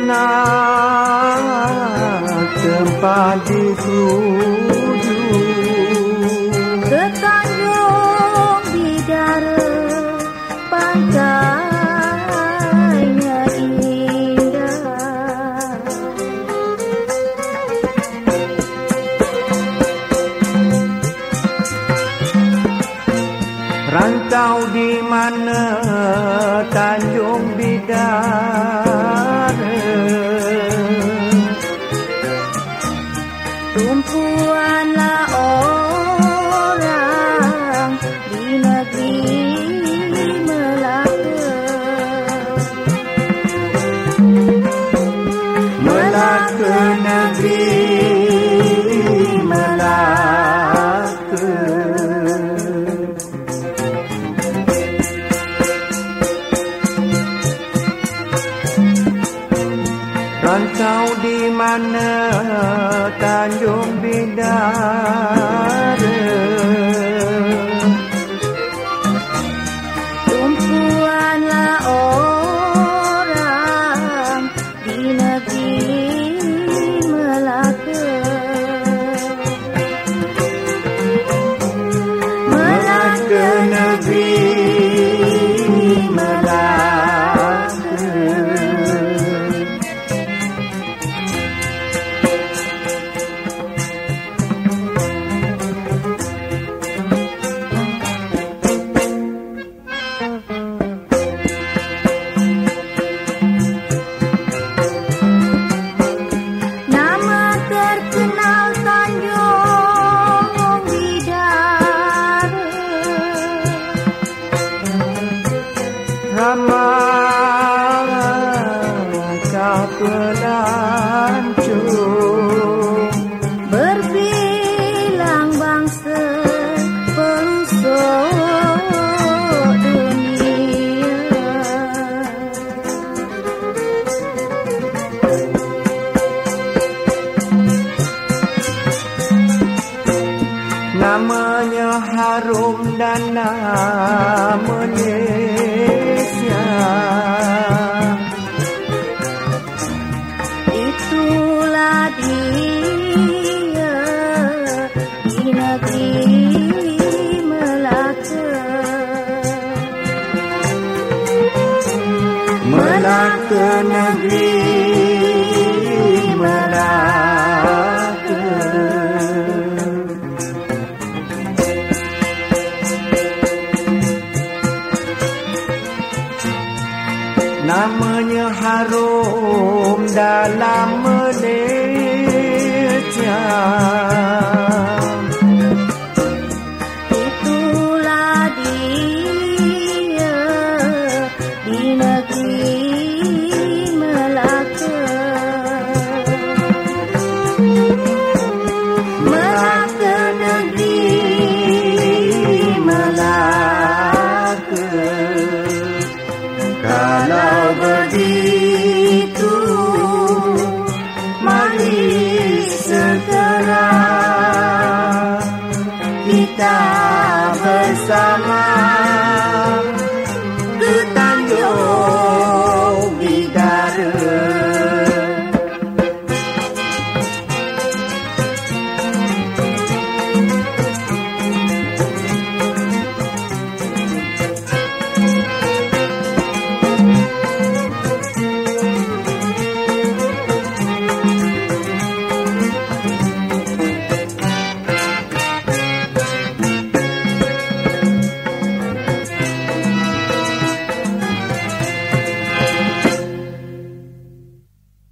mana tempat dituju ke Tanjung Bidara pantainya indah rantau di mana Tanjung Bidara Rantau di mana Tanjung Bidara Thank. Harum dan namanya namanya harum dalam Malaysia. Kalau begitu Mari segera Kita bersama.